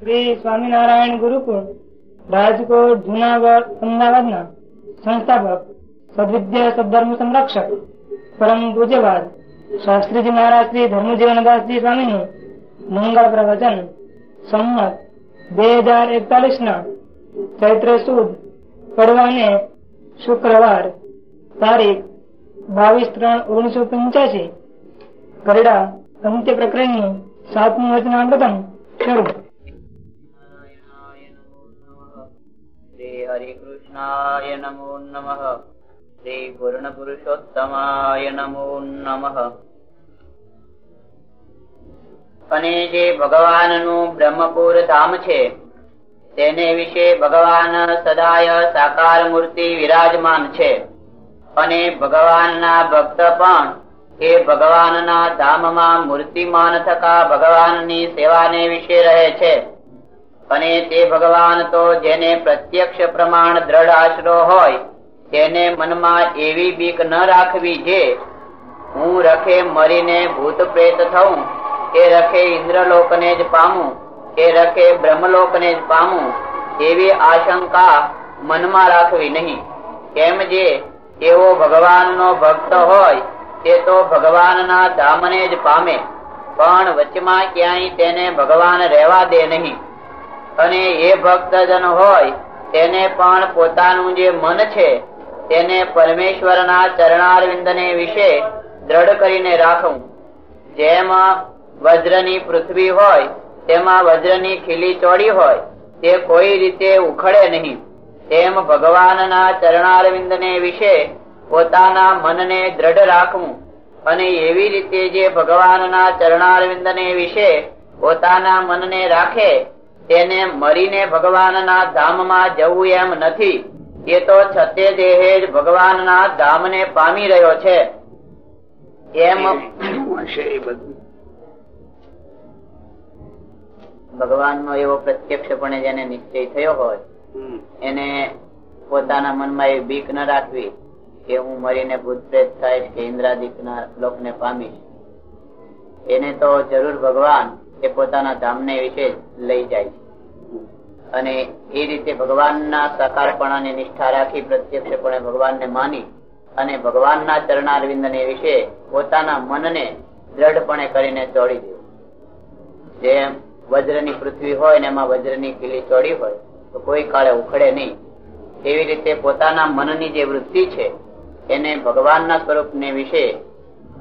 શ્રી સ્વામિનારાયણ ગુરુકુળ, રાજકોટ, જુનાગઢ, અમદાવાદના સંસ્થાપક, સદવિદ્યા સદધર્મ સંરક્ષક, પરમ પૂજ્યવાદ, શાસ્ત્રીજી મહારાજ શ્રી ધર્મજીવનદાસજી સ્વામીનું મંગળ પ્રવચન, સંમત બે હજાર એકતાલીસ ના ચૈત્ર સુદ, પડવાને શુક્રવાર, તારીખ બાવીસ ત્રણ ઓગણીસો પંચ્યાસી. ગરડા અંત્ય પ્રકરણનું સાતમું વચનામૃતમ શરૂ. હરિકૃષ્ણાય નમો નમ શ્રી પૂર્ણ પુરુષોત્તમાય નમો નમ અને જે ભગવાનનું બ્રહ્મપુર ધામ છે તેને વિશે ભગવાન સદાય સાકાર મૂર્તિ વિરાજમાન છે અને ભગવાનના ભક્ત પણ એ ભગવાનના ધામમાં મૂર્તિમાન થકા ભગવાનની સેવાને વિશે રહે છે અને તે ભગવાન તો જેને પ્રત્યક્ષ પ્રમાણ દ્રઢ આશરો હોય, તેને મનમાં એવી બીક ન રાખવી જે, હું રખે મરીને ભૂત પ્રેત થઉં, કે રખે ઇન્દ્રલોકને જ પામું, કે રખે બ્રહ્મલોકને જ પામું, એવી આશંકા મનમાં રાખવી નહીં. કેમ જે, એવો ભગવાનનો ભક્ત હોય, તે તો ભગવાનના ધામને જ પામે, પણ વચમાં ક્યાંય તેને ભગવાન રહેવા દે નહીં. અને એ ભક્તજન હોય, તેને પણ પોતાનું જે મન છે, તેને પરમેશ્વરના ચરણારવિંદને વિશે દ્રઢ કરીને રાખવું. જેમ વજ્રની પૃથ્વી હોય, તેમાં વજ્રની ખીલી ચોડી હોય, તે કોઈ રીતે ઉખડે નહીં. તેમ ભગવાનના ચરણારવિંદને વિશે પોતાના મનને દ્રઢ રાખવું અને એવી રીતે જે ભગવાનના ચરણારવિંદને વિશે પોતાના મનને રાખે તેને મરીને ભગવાનના ધામમાં જવું એમ નથી. એ તો છતે દેહે જ ભગવાનના ધામને પામી રહ્યો છે. એમ ભગવાનનો એવો પ્રત્યક્ષપણે જેને નિશ્ચય થયો હોય એને પોતાના મનમાં એ બીક ન રાખવી કે હું મરીને ભૂત પ્રેત થાય કે ઇન્દ્રાદિકના લોકને પામીશ. એને તો જરૂર ભગવાન એ પોતાના ધામને વિશે લઈ જાય છે. અને એ રીતે ભગવાનના સાકારપણાની નિષ્ઠા રાખી પ્રત્યક્ષપણે ભગવાનને માની અને ભગવાનના ચરણારવિંદને વિશે પોતાના મનને દ્રઢપણે કરીને ચોડી દેવું જેમ વજ્રની પૃથ્વી હોય ને એમાં વજ્રની કિલી ચોડી હોય, તો કોઈ કાળે ઉખડે નહીં. એવી રીતે પોતાના મનની જે વૃત્તિ છે, એને ભગવાનના સ્વરૂપને વિશે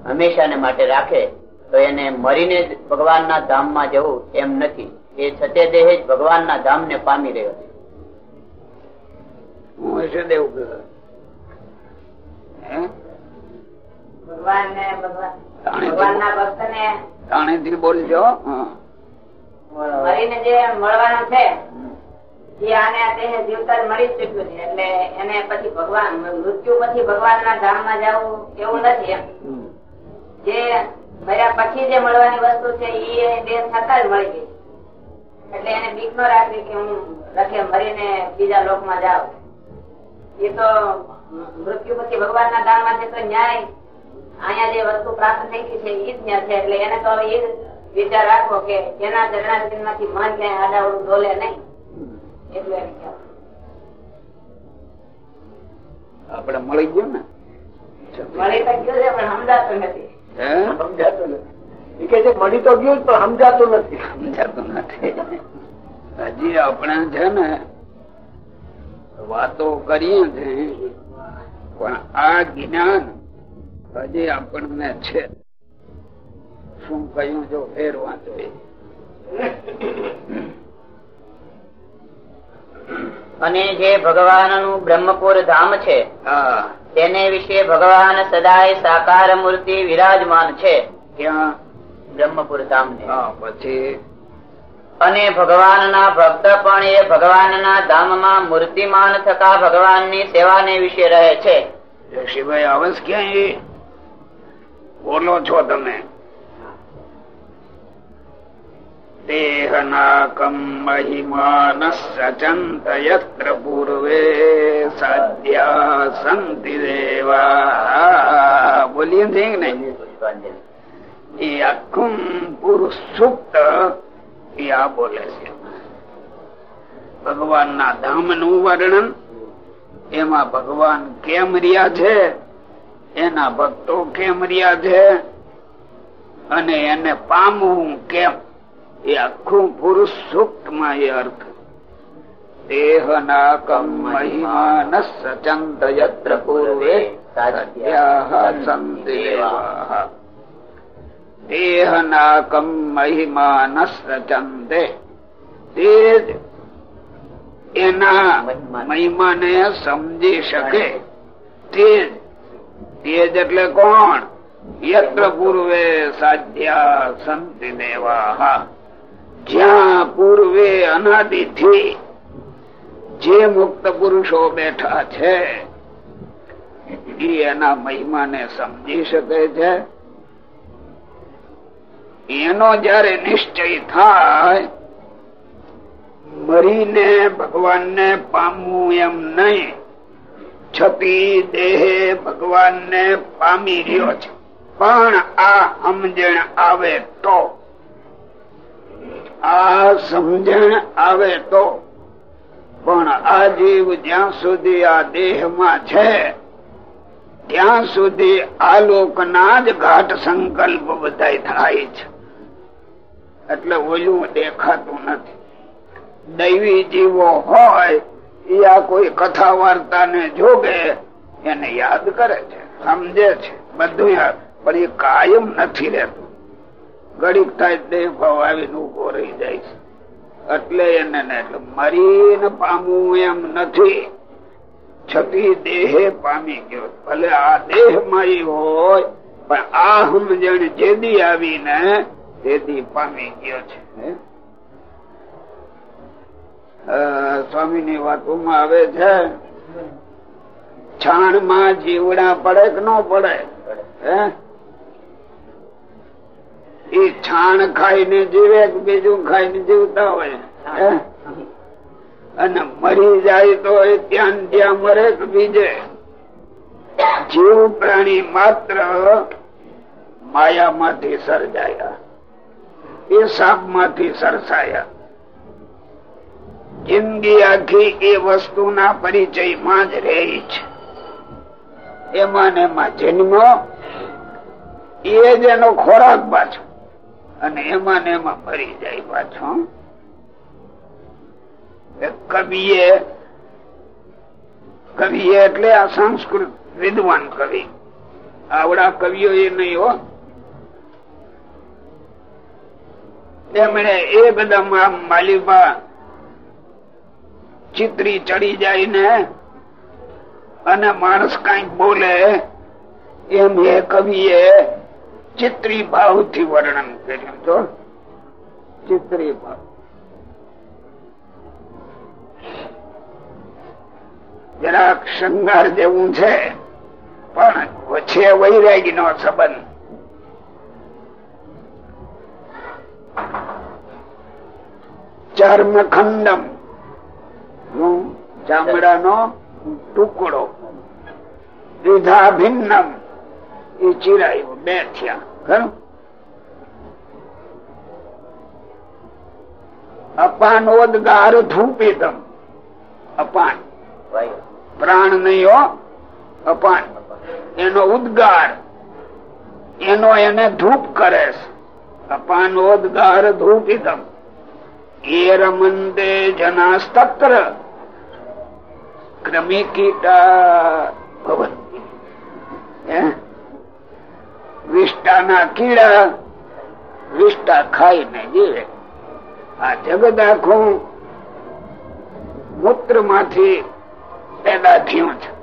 હંમેશાને માટે રાખે તો એને મરીને જ ભગવાનના ધામમાં જવું એમ નથી. એ છતે દેહ જ ભગવાનના ધામને પામી રહ્યો છે. તાણેથી બોલજો. મરીને જે મળવાનું છે એ આને દેહ જીવતા જ મરી છે. એટલે એને પછી ભગવાન મૃત્યુ પછી ભગવાન ના ધામમાં જવું એવું નથી એમ. જે મર્યા પછી જે મળવાની વસ્તુ છે એ દેહ થતા જ મળી ગઈ એટલે એને બીક નો રાખવી કે હું લખે મરીને બીજા લોકમાં જાઉં. એ તો મૃત્યુ પછી ભગવાન ના દાનમાં તો ન્યાય અહીંયા જે વસ્તુ પ્રાપ્ત થઈ ગઈ છે એ જ ન્યાય છે. એટલે એને તો હવે એ વિચાર રાખવો કે એના ચરણાર્જનમાંથી મન ક્યાંય આડાવડું ડોલે નહીં. એટલે આપડે મળી ગયું ને? મળી તો ગયું છે પણ સમજાતું નથી. હે? સમજાતું નથી. એ કે છે મળી તો ગયું પણ સમજાતું નથી. સમજાતું નથી. હજી આપણે છે ને વાતો કરીએ છે પણ આ જ્ઞાન હજી આપણને છે. શું કહ્યું જો ફેરવા જોઈએ અને જે ભગવાનનું બ્રહ્મપુર ધામ છે હા. તેને વિશે ભગવાન સદાય સાકાર મૂર્તિ વિરાજમાન છે. ક્યાં બ્રહ્મપુર ધામ પછી? અને ભગવાનના ભક્ત પણ એ ભગવાનના ધામમાં મૂર્તિમાન થતા સેવા ને વિશે રહે છે. જશીભાઈ આવે છે ક્યાંય બોલો છો તમે. મહિમાન સચંત યત્ર પૂર્વે સાધ્યા સંતિ દેવા બોલીએ છે કે નહીં એ આખું પુરુષ સુપ્ત એ આ બોલે છે ભગવાનના ધામનું વર્ણન એમાં ભગવાન કેમ રહ્યા છે એના ભક્તો કેમ રહ્યા છે અને એને પામવું કેમ એ આખું પુરુષ સૂક્તમાં એ અર્થ. દેહનાકમ મહિમાન સચંત યત્ર પૂર્વે દેવાહ. દેહનાકમ મહિમાન સચંતે તે જ એના મહિમાને સમજી શકે. તે જ એટલે કોણ? યત્ર પૂર્વે સાધ્યા સંતિ દેવાહ જ્યાં પૂર્વે અનાદિથી જે મુક્ત પુરુષો બેઠા છે, એ એના મહિમાને સમજી શકે છે. એનો જયારે નિશ્ચય થાય, મરીને ભગવાનને પામવું એમ નહીં, છતી દેહે ભગવાનને પામી રહ્યો છે. પણ આ સમજણ આવે તો આ સમજણ આવે તો પણ આ જીવ જ્યાં સુધી આ દેહમાં છે, ત્યાં સુધી આ લોકના જ ઘાટ સંકલ્પ બધા થાય છે. એટલે ઓલું દેખાતું નથી. દૈવી જીવો હોય આ કોઈ કથા વાર્તા ને જોગે, એને યાદ કરે છે, સમજે છે, બધું યાદ. પણ એ કાયમ નથી રહેતું. ઘડીક થાય દેહ ભાવ આવીને ઊભો રહી જાય છે. એટલે એને એટલે મરીને પામવું એમ નથી. છતી દેહે પામી ગયો. ભલે આ દેહ મારી હોય, પણ આ સમજણ જેદી આવીને તેદી પામી ગયો છે. સ્વામી ની વાતોમાં આવે છે છાણમાં જીવડા પડે કે ન પડે? હે? એ છાણ ખાઈને જીવે બીજું બીજું ખાઈને જીવતા હોય? અને મરી જાય તો ત્યાં ત્યાં મરે બીજે? જીવ પ્રાણી માત્ર માયા માંથી સર્જાયા. એ સાપમાંથી સરસાયા. જિંદગી આખી એ વસ્તુના પરિચયમાં જ રહી છે. એમાં ને એમાં જન્મ, એ જ એનો ખોરાક પાછો. અને એમાં ને એમાં મરી જાય પાછો. કવિએ કવિએ એટલે આ સંસ્કૃત વિદ્વાન કવિ. આવડા કવિઓ એ નહીં હો. એમણે એ બધા માલિકા ચિત્રી ચડી જાય ને અને માણસ કંઈક બોલે, એમ એ કવિએ ચિત્રી ભાવથી વર્ણન કર્યું તો ચિત્રી ભાવ. જરાક શંગાર જેવું છે, પણ છે વૈરાગી નો સંબંધ. ચર્મ ખંડમ ચામડાનો ટુકડો વિધા ભિન્નમ એ ચિરાયો બે થયા. ખરું? અપાન ઓદગાર ધૂપિતમ અપાન. પ્રાણ નહીં હો અપાન. એનો ઉદ્ગાર. એનો એને ધૂપ કરે છે. અપાન ઓદગાર ધૂપિતમ એ રમંતે જનાસ્તત્ર. ક્રમિકીટા ભવન. ભવંતી વિષ્ટાના કીડા, વિષ્ટા ખાઈને જીવે. આ જગત આખું મૂત્રમાંથી પેદા થયું છે.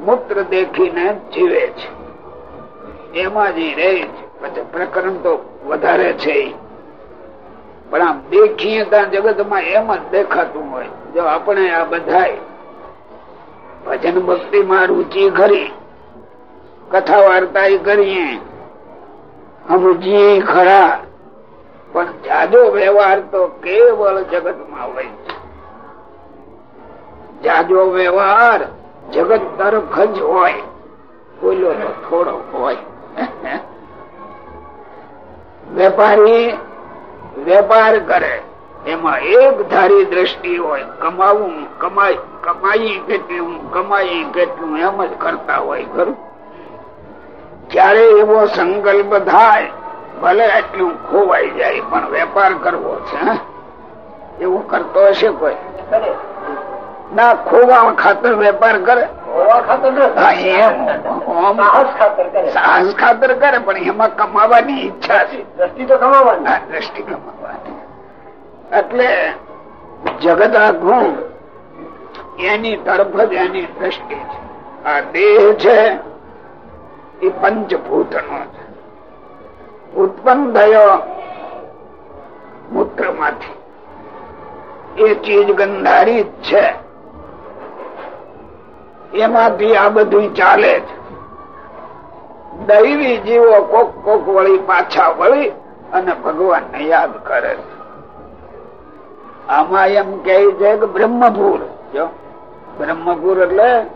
મૂત્ર દેખીને જીવે છે. એમાં જ રહે છે. પછી પ્રકરણ તો વધારે છે પણ આમ દેખીએ ત્યાં જગતમાં એમ જ દેખાતું હોય. જો આપણે આ બધા ભજન ભક્તિ માં રુચિ ખરી કથા વાર્તા કરીએ. સમજીએ ખરા, પણ જાજો વ્યવહાર તો કેવળ જગતમાં હોય છે. જાજો વ્યવહાર જગત તરફ જ હોય બોલો થોડો હોય. વેપારી વેપાર કરે, એમાં એક ધારી દ્રષ્ટિ હોય, કમાવું કમાઈ કમાઈ કેટલું કમાઈ કેટલું, એમ જ કરતા હોય ખરું ક્યારે એવો સંકલ્પ થાય ભલે એટલું ખોવાઈ જાય પણ વેપાર કરવો છે એવું કરતો હશે કોઈ? ના ખોવા ખાતર વેપાર કરે. સાહસ ખાતર કરે. પણ એમાં કમાવાની ઈચ્છા છે. દ્રષ્ટિ તો કમાવાની. દ્રષ્ટિ કમાવાની. એટલે જગત આખું એની તરફ જ એની દ્રષ્ટિ છે. આ દેહ છે એ પંચભૂત નો છે. ઉત્પન્ન થયો મૂત્રમાંથી એ ચીજ ગંધારી છે. એમાંથી આ બધું ચાલે છે. દૈવી જીવો કોક કોક વળી પાછા વળી અને ભગવાન ને યાદ કરે છે. આમાં એમ કે છે કે બ્રહ્મપુર જો બ્રહ્મપુર એટલે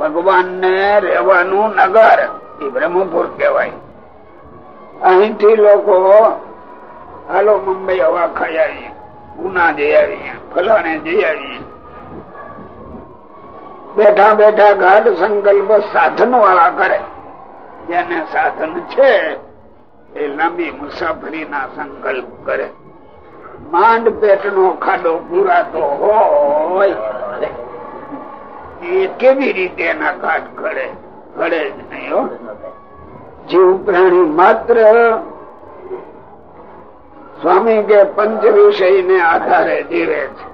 ભગવાન ને રહેવાનું નગર. એ બ્રહ્મપુર કહેવાય. અહીંથી લોકો, હાલો મુંબઈ, હવા ખાઈ આવીએ. ગુના જઈ આવીએ. ફલાણે જઈ આવીએ. બેઠા બેઠા ગાઢ સંકલ્પ સાધન વાળા કરે. જેને સાધન છે, એ લાંબી મુસાફરી ના સંકલ્પ કરે. માંડ પેટ નો ખાડો પૂરાતો હોય. કેવી રીતે એના કાટ ઘડે? ઘડે જ નહીં જીવ પ્રાણી માત્ર સ્વામી કે પંચ વિષય ને આધારે જીવે છે.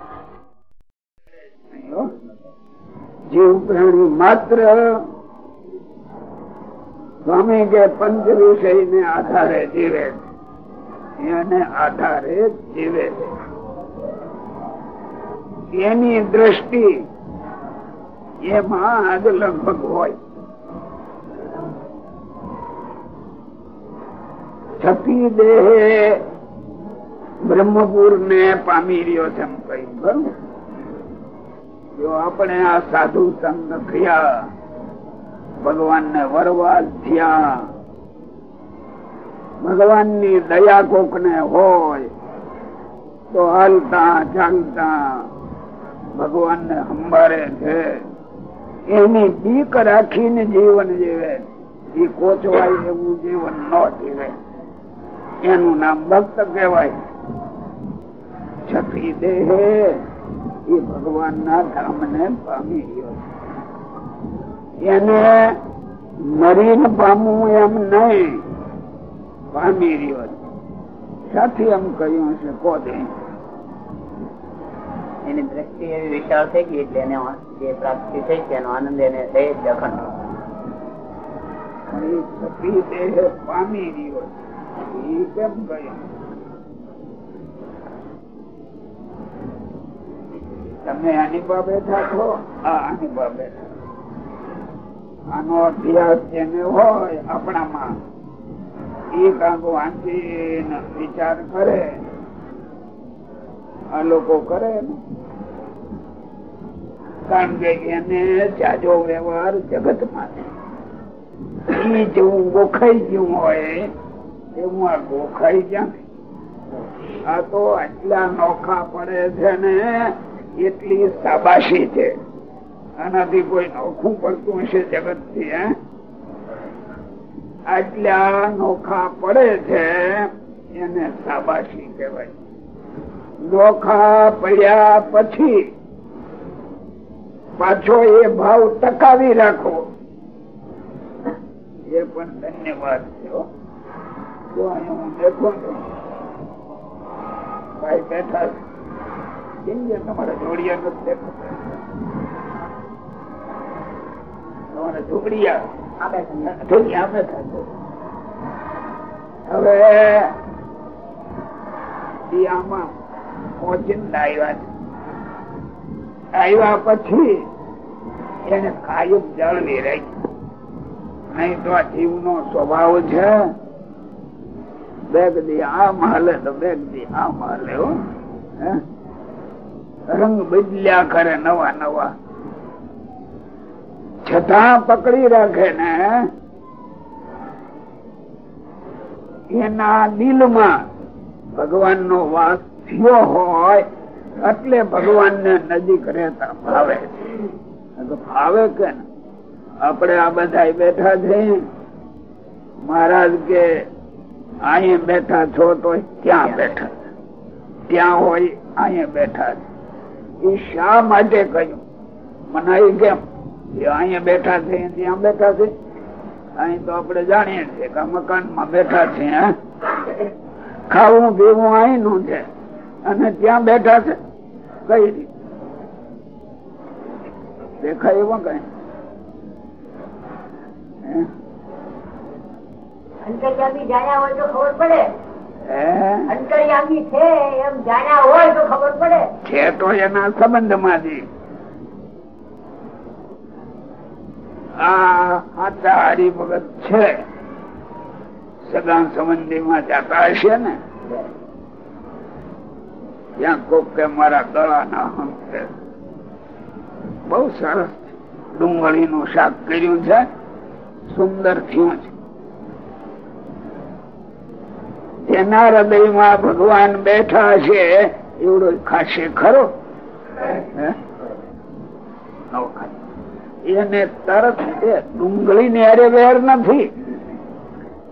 જીવ પ્રાણી માત્ર સ્વામી કે પંચ વિષય ને આધારે જીવે છે. એને આધારે જીવે છે. એની દ્રષ્ટિ એમાં આજ લગભગ હોય. છપી દેહ બ્રહ્મપુર ને પામી રહ્યો છે એમ કઈ ખરું? જો આપણે આ સાધુ સંત થયા ભગવાન ને વરવા થયા ભગવાનની દયા કોક ને હોય, તો હાલતા ચાલતા ભગવાન ને સંભાળે છે. એની બીક રાખીને જીવન જીવે. એ કોચવાય એવું જીવન ન જીવે. એનું નામ ભક્ત કહેવાય. છત્રી દેહે. એ ભગવાન ના ધામ ને પામી ગયો. એને મરીને પામવું એમ નહીં. પામી રહ્યો. સાથી એમ કહ્યું છે કોદે એની દ્રષ્ટિ એવી વિશાળ થઈ ગઈ એટલે એને જે પ્રાપ્તિ થઈ છે, એનો આનંદ એને રહે જ અખંડ. તમે આની પર બેઠા આની બેઠા આનો અભ્યાસ જેને હોય આપણામાં, એ કાંકો વાંચી વિચાર કરે. આ લોકો કરે ને? કારણ કે એને જાજો વ્યવહાર જગતમાં જેવું ગોખાઈ ગયું હોય, એવું આ ગોખાઈ ક્યાં આ તો આટલા નોખા પડે છે ને, એટલી સાબાશી છે. આનાથી કોઈ નોખું પડતું હશે જગતથી આટલા નોખા પડે છે, એને સાબાશી કહેવાય. નોખા પડ્યા પછી પાછો એ ભાવ ટકાવી રાખો. એ પણ ધન્યવાદ છે અહીંયા હું દેખું છું ભાઈ બેઠા કેમ છે તમારા જોડિયા નથી દેખાતા? તમારા જોડિયા જોડિયા હવે આમાં પહોંચીને આવ્યા છે. આવ્યા પછી એને કાયમ જળ વેરાય નહીં તો આ જીવ નો સ્વભાવ છે. બેગ દી આમ હાલે તો બેગ દી આમ હાલે રંગ બદલ્યા કરે નવા નવા. છતાં પકડી રાખે ને એના દિલમાં ભગવાન નો વાસ થયો હોય, એટલે ભગવાન ને નજીક રહેતા ભાવે છે. ભાવે કે આપણે આ બધા બેઠા છે મહારાજ કે અહીંયા બેઠા છો તો ક્યાં બેઠા ત્યાં હોય અહીંયા બેઠા છે. એ શા માટે કહ્યું? મનાય કેમ? અહીંયા બેઠા છે ત્યાં બેઠા છે? અહીં તો આપણે જાણીએ છીએ કે મકાનમાં બેઠા છે ખાવું પીવું અહીં નું છે. અને ત્યાં બેઠા છે? કઈ રીતે? દેખાય એવા કઈ. અંતર્યામી જાણ્યા હોય તો ખબર પડે. અંતર્યામી છે એમ જાણ્યા હોય તો ખબર પડે. છે તો એના સંબંધમાંથી. આ સાચા હરિભગત છે. સગા સંબંધી માં જાતા હશે ને? ત્યાં કોક કે મારા ગળા ના હંસે બહુ સરસ ડુંગળી નું શાક કર્યું છે. સુંદર થયું છે. તેના હૃદયમાં ભગવાન બેઠા છે. એવડો ખાશે ખરો. એને તરત ડુંગળી ને અરે વેર નથી.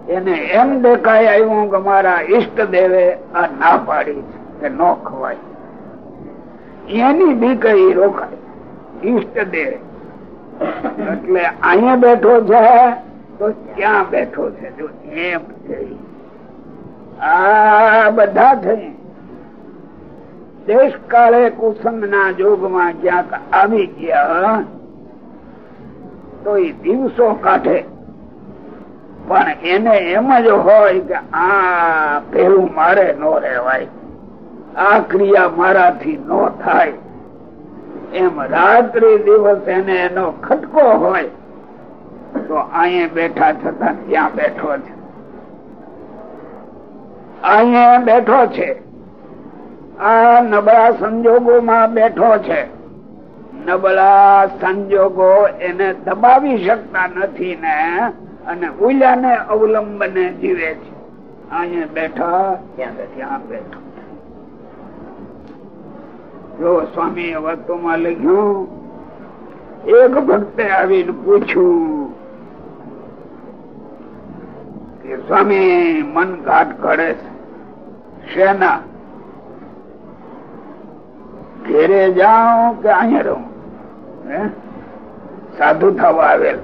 એને એમ દેખાય આવ્યું કે મારા ઈષ્ટ દેવે આ ના પાડી કે ન ખવાય. એની કઈ રોકાય. ઈષ્ટ દેવ. એટલે અહીંયા બેઠો છે, તો ક્યાં બેઠો છે. જો એમ છે. આ બધા થઈ દેશ કાળે કુસંગ ના જોગમાં ક્યાંક આવી ગયા, તો એ દિવસો કાઢે. પણ એને એમ જ હોય કે આ પેલું મારે ન રહેવાય. આ ક્રિયા મારાથી ન થાય. એમ રાત્રિ દિવસ એને એનો ખટકો હોય, તો અહીંયા બેઠા છતાં ત્યાં બેઠો છે. અહીંયા બેઠો છે. આ નબળા સંજોગોમાં બેઠો છે. નબળા સંજોગો એને દબાવી શકતા નથી ને, અને ઉલ્યાને અવલંબને જીવે છે. અહીંયા બેઠા, ત્યાં બેઠો. જો સ્વામી વાતોમાં લખ્યું, એક ભક્તે આવીને પૂછ્યું કે સ્વામી, મન ઘાટ કરે શેના? ઘેરે જાઓ કે અહીંયા રહું? સાધુ થવા આવેલ.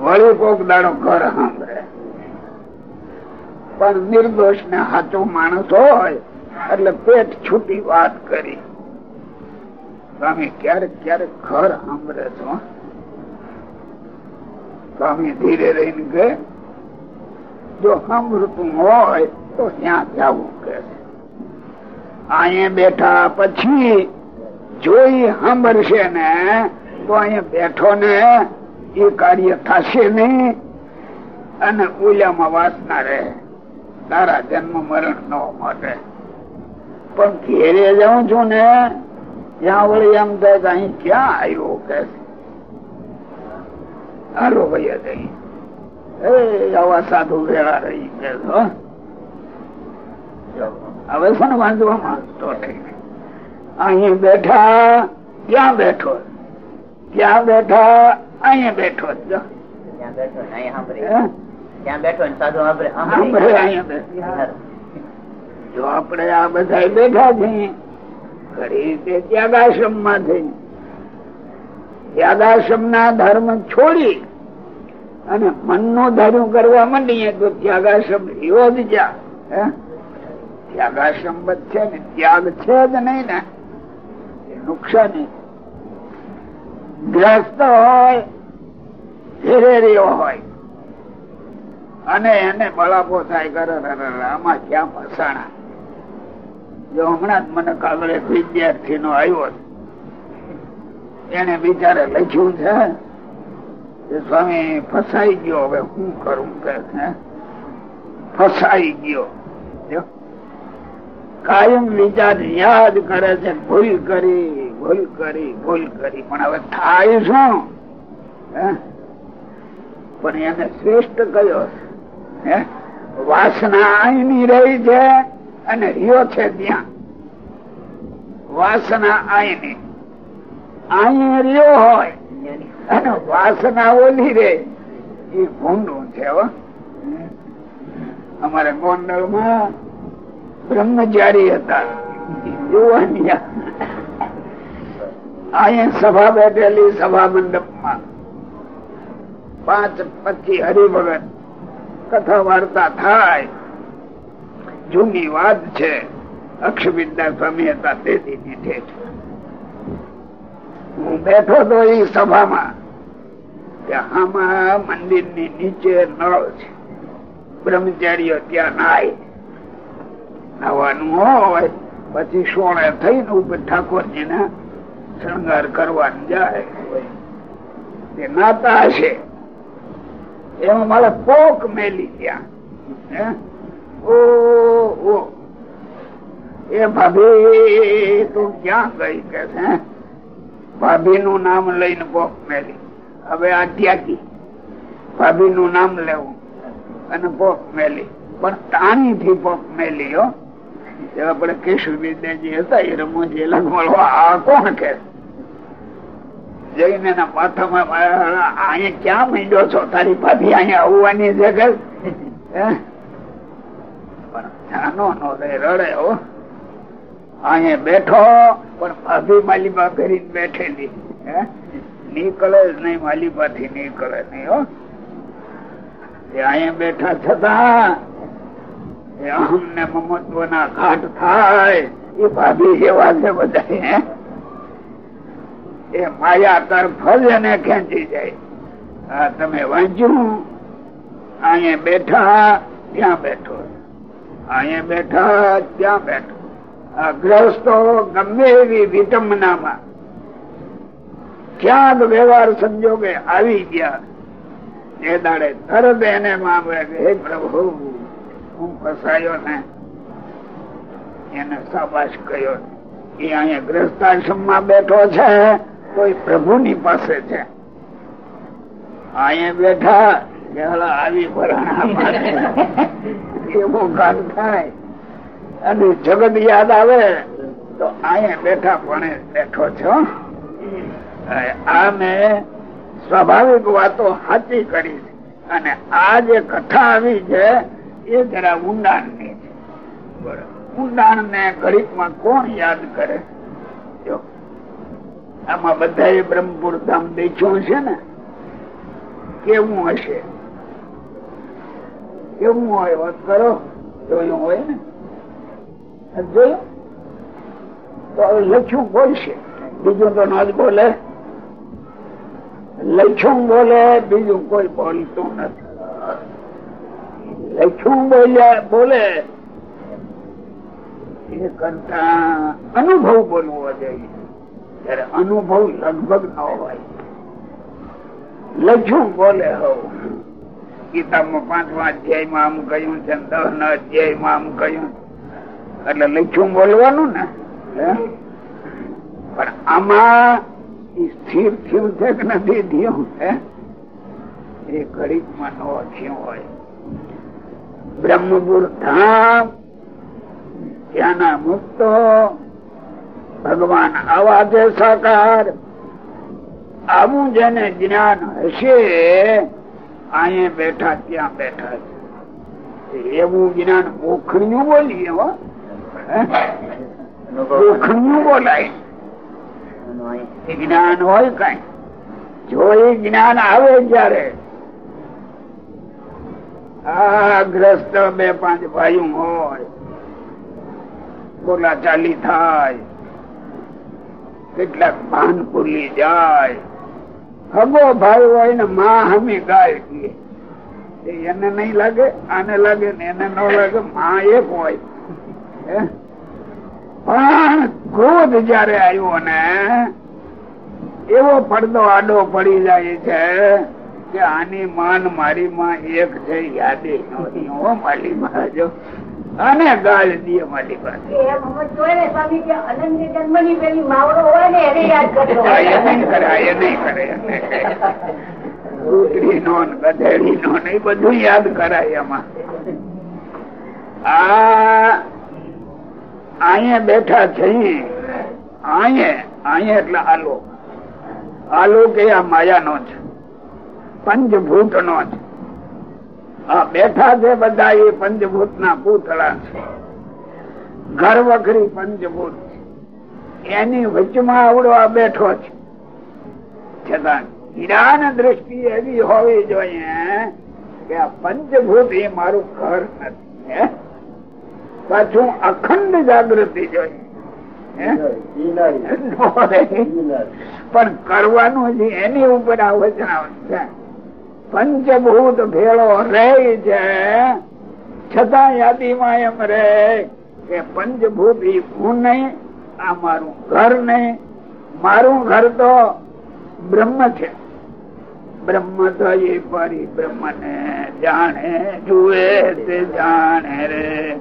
વળી કોક દાડો ઘર સાંભળે. પણ નિર્દોષ ને સાચો માણસ હોય, એટલે પેટ છૂટી વાત કરી. સ્વામી, ક્યારેક ક્યારેક ઘર સાંભળે છો સ્વામી ધીરે રહીને કે જો સાંભળતું હોય તો ત્યાં જવું કે અહીંયા બેઠા પછી જોઈ સાંભળશે ને, તો અહીંયા બેઠો ને એ કાર્ય થશે નહીં અને ઉલ્યામાં વાસના રહે. તારા જન્મ મરણ ન માટે. પણ ઘેરે જાઉં છું ને ત્યાં વળી એમ કહે કે અહીં ક્યાં આવ્યો કે? હાલો ભાઈ જઈ. આવા સાધુ વેળા રહી કે હવે છે ને વાંચવામાં તો અહીં બેઠા ક્યાં બેઠો? ત્યાં બેઠા? અહીંયા બેઠો જો. ત્યાં બેઠો ત્યાં બેઠો સાધુ. જો આપણે આ બધા બેઠા છીએ ખરી તે ત્યાગાશ્રમમાં થઈ ત્યાગાશ્રમ ના ધર્મ છોડી અને મનનું ધર્મ કરવા માંડીએ તો ત્યાગાશ્રમ એવો જ જા ત્યાગાશ્રમ છે ને, ત્યાગ છે જ નહીં ને નુકસાની. ગ્રસ્ત હોય રહ્યો હોય, અને એને બળાપો થાય કરે, આમાં ક્યાં ફસાણા? જો હમણાં જ મને કાગળ એક વિદ્યાર્થી નો આવ્યો એને બિચારે લખ્યું છે સ્વામી, ફસાઈ ગયો, હવે શું કરું કે ફસાઈ ગયો. કાયમ વિચાર યાદ કરે છે, ભૂલ કરી ભૂલ કરી ભૂલ કરી. પણ હવે થાય શું? પણ એને શ્રેષ્ઠ કયો? વાસના અહીંની રહી છે. અને રહ્યો છે ત્યાં. વાસના આયની અહીં રહ્યો હોય અને વાસના ઓલી રે. એ ભૂંડું છે અમારા ગોંડલમાં બ્રહ્મચારી હતા. અહીંયા સભા બેઠેલી સભા મંડપમાં પાંચ પછી હરિભગત કથા વાર્તા થાય. જૂની વાત છે. અક્ષવિદ્યા સ્વામી હતા તેથી નીઠે હું બેઠો તો એ સભામાં આમાં મંદિરની નીચે નળ છે. બ્રહ્મચારીઓ ત્યાં નાય. નાવાનું હોય, પછી સોળે થઈને ઠાકોરજી ને શણગાર કરવાનું જાય તે નાતા હશે. એમાં મારે પોક મેલી ત્યાં? ઓ એ ભાભી, તું ક્યાં ગઈ કે છે ભાભી નું નામ લઈને પોક મેલી. હવે આ ત્યાગી. ભાભી નું નામ લેવું. અને પોક મેલી. પણ તાની થી પોક મેલી, હો. આપડે કેશુરબીદાજી હતા, એ રમોજી લગભગ આ કોણ કે? જઈને એના માથામાં અહીંયા ક્યાં મીંડો છો? તારી ભાભી અહીંયા આવવાની છે પણ જાનો નો રડે હો. બેઠો, પણ ભાભી માલિબા કરીને બેઠેલી. નીકળે જ નહીં માલિબા થી નીકળે નહીં, હો. બેઠા છતાં એ અહમ મમત્વ ના ઘાટ થાય. એ ભાભી જેવા છે બધા એ માયા તરફ જ એને ખેંચી જાય. આ તમે વાંચ્યું? અહીંયા બેઠા, ત્યાં બેઠો. અહીંયા બેઠા, ત્યાં બેઠો. આ ગમે એવી વિટંબનામાં ક્યાંક વ્યવહાર સંજોગે આવી ગયા. એ દાડે તરત એને મામે હે પ્રભુ, હું ફસાયો ને, એને સાબાશ કયો એ અહીંયા ગ્રસ્તાશ્રમમાં બેઠો છે, કોઈ પ્રભુ ની પાસે છે. અહીંયા બેઠા આવી ભરાણા એવો ગાલ થાય અને જગત યાદ આવે તો અહીંયા બેઠા પણ બેઠો છો. આ મેં સ્વાભાવિક વાતો સાચી કરી અને આ જે કથા આવી છે એ જરા ઊંડાણની છે. ઊંડાણ ને ઘડીકમાં કોણ યાદ કરે? આમાં બધા બ્રહ્મપુર ધામ દેખ્યું છે ને? કેવું હશે? કેવું હોય, વાત કરો. જોયું હોય ને? જોયું? તો હવે લખ્યું બોલશે. બીજું તો ન બોલે. લખ્યું બોલે, બીજું કોઈ બોલતું નથી. લખ્યું બોલે બોલે. એ કરતા અનુભવ બોલવો જોઈએ. ત્યારે અનુભવ લગભગ ન હોય. લખ્યું બોલે હોવ. ગીતામાં પાંચમા અધ્યાયમાં આમ કહ્યું છે દસ ના અધ્યાયમાં આમ કહ્યું એટલે લખ્યું બોલવાનું ને? પણ આમાં સ્થિર થયું છે કે નથી થયું? હે? એ ઘડીકમાં નો થયું હોય. બ્રહ્મપુર ધામ, ત્યાંના મુક્તો, ભગવાન આવા છે સાકાર, આવું જેને જ્ઞાન હશે અહીંયા બેઠા ત્યાં બેઠા છે. એવું જ્ઞાન ઓખણિયું બોલીએ હો. બોલાય. જ્ઞાન હોય કઈ. જો એ જ્ઞાન આવે જયારે આ ગ્રસ્ત બે પાંચ ભાઈ હોય બોલા ચાલી થાય કેટલાક ભાન ભૂલી જાય હગો ભાઈ હોય ને માં હમી ગાય એને નહીં લાગે, આને લાગે ને એને ન લાગે, માં એક હોય. પણ ક્રોધ જયારે આવ્યો ને, એવો પડદો આડો પડી જાય છે કે આની માન મારી માં એક છે, યાદે નથી હો, માલી જો અને ગાળ દે પાસે. નો ને નો ને બધું યાદ કરાય એમાં. આ અહીંયા બેઠા છે અહીંયા અહીંયા એટલે આલોક. આલોક એ આ માયાનો છે પંચભૂત નો છે આ બેઠા છે બધા એ પંચભૂત ના પૂતળા છે. ઘર વખરી પંચભૂત એની વચમાં આવડવા બેઠો છે. છતાં જ્ઞાન દ્રષ્ટિ એવી હોવી જોઈએ કે આ પંચભૂત એ મારું ઘર નથી પાછું અખંડ જાગૃતિ જોઈએ. પણ કરવાનું છે એની ઉપર આ વચનાવ છે. પંચભૂત ભેળો રે છે. છતાં યાદીમાં એમ રે કે પંચભૂત ઈ હું નહીં, આ મારું ઘર નહીં. મારું ઘર તો બ્રહ્મ છે. બ્રહ્મ તો એ પરી બ્રહ્મ ને જાણે, જુએ તે જાણે રે.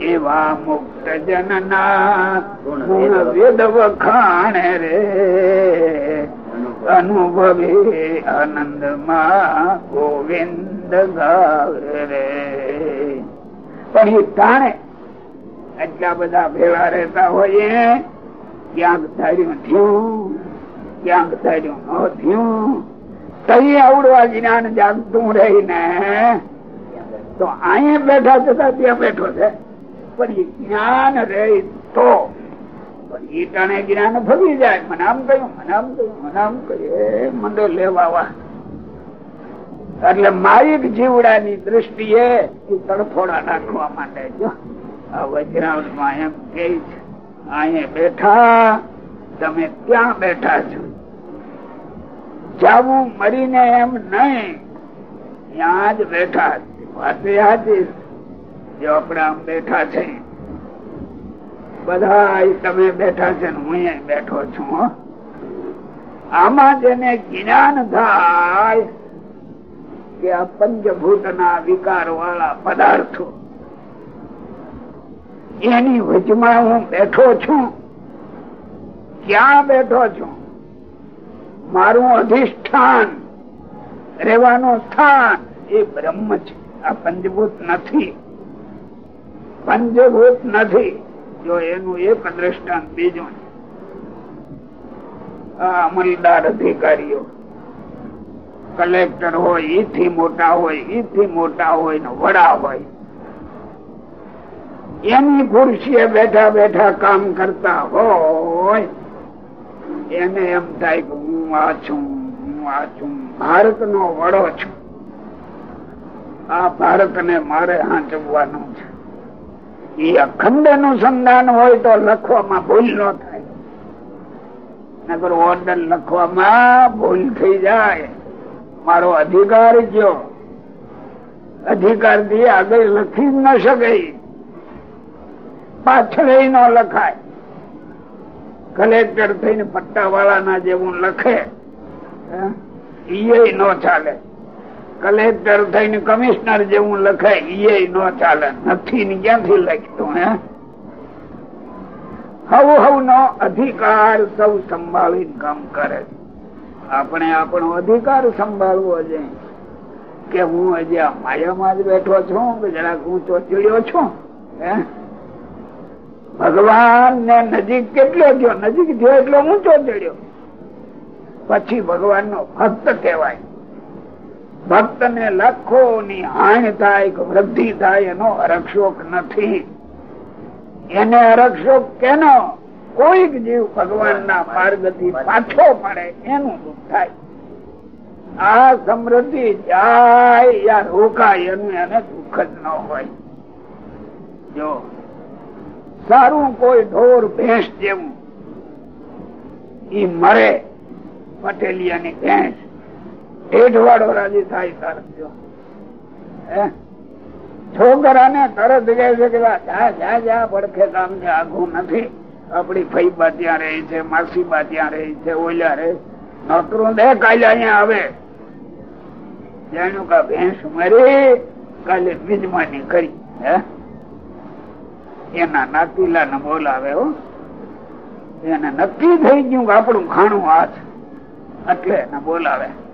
એવા મુક્ત જનના ગુણ વેદ વખાણે રે. અનુભવે. આનંદમાં ગોવિંદ ગાવે રે. પણ એ તાણે એટલા બધા ભેળા રહેતા હોઈએ ક્યાંક ધાર્યું થયું ક્યાંક ધાર્યું ન થયું તહી આવડવા જ્ઞાન જાગતું રહીને તો અહીંયા બેઠા છતાં ત્યાં બેઠો છે. પણ જ્ઞાન રહે તો. એ જ્ઞાન ભગી જાય. મને આમ કહ્યું, મને આમ કહ્યું, મને આમ કહ્યું. મંડો લેવા એટલે માયિક જીવડાની દ્રષ્ટિએ તડફોડા નાખવા માંડે જો આ વજરાવમાં એમ કે અહીંયા બેઠા, તમે ક્યાં બેઠા છો? જાવું મરીને એમ નહીં. ત્યાં જ બેઠા વાતે હાજી જો આપણે આમ બેઠા છે. બધા તમે બેઠા છે હું બેઠો છું આમાં જેને જ્ઞાન થાય કે આ પંચભૂત ના વિકાર વાળા પદાર્થો, એની વચમાં હું બેઠો છું. ક્યાં બેઠો છું? મારું અધિષ્ઠાન, રહેવાનું સ્થાન એ બ્રહ્મ છે. આ પંચભૂત નથી. પંચભૂત નથી. જો એનું એક દ્રષ્ટાંત બીજું અમલદાર અધિકારીઓ. કલેક્ટર હોય, ઈથી મોટા હોય, ઈથી મોટા હોય ને વડા હોય. એની ખુરશીએ બેઠા બેઠા કામ કરતા હોય. એને એમ થાય કે હું આ છું, હું આ છું ભારત નો વડો છું. આ ભારત ને મારે હાંચવવાનું છે. એ અખંડ અનુસંધાન હોય તો લખવામાં ભૂલ ન થાય. નગર ઓર્ડર લખવામાં ભૂલ થઈ જાય. મારો અધિકાર ગયો અધિકારથી આગળ લખી ન શકે પાછળ ન લખાય. કલેક્ટર થઈને પટ્ટા વાળા ના જેવું લખે. એ ન ચાલે. કલેક્ટર થઈને કમિશનર જેવું લખાય એ ન ચાલે. નથી ક્યાંથી લખતું હે? હવ હવ નો અધિકાર સૌ સંભાળી કામ કરે. આપણે આપણો અધિકાર સંભાળવો છે. કે હું હજી આ માયામાં જ બેઠો છું, કે જરાક હું ચોચડ્યો છું, હે? ભગવાન ને નજીક કેટલો થયો? નજીક થયો એટલો હું ચોચડ્યો. પછી ભગવાન નો ભક્ત કહેવાય. ભક્ત ને લાખો ની હાણ થાય કે વૃદ્ધિ થાય એનો હરક્ષોક નથી. એને હરક્ષોક કેનો? કોઈક જીવ ભગવાન ના માર્ગથી પાછો પડે, એનું દુઃખ થાય. આ સમૃદ્ધિ જાય યા રોકાય, એનું એને દુઃખ જ ન હોય. જો સારું કોઈ ઢોર ભેંસ જેવું ઈ મરે, પટેલિયાની ભેંસ. રાજી થાય તરત કહે છે કે પડખે કામ છે, આઘું નથી. આપડી ફઈબા ત્યાં રહી છે માસીબા ત્યાં રહી છે, ઓલા રે નોકરું દે, કાલે અહીંયા આવે. ભેંસ મરી, કાલે મિજમાની કરી. હે? એના નાતીલા ને બોલાવે હો. એને નક્કી થઈ ગયું કે આપણું ખાણું હાથ. એટલે એને બોલાવે.